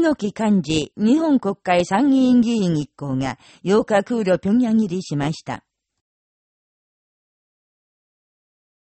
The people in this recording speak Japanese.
猪木幹事、日本国会参議院議員一行が8日空路平壌入りしました。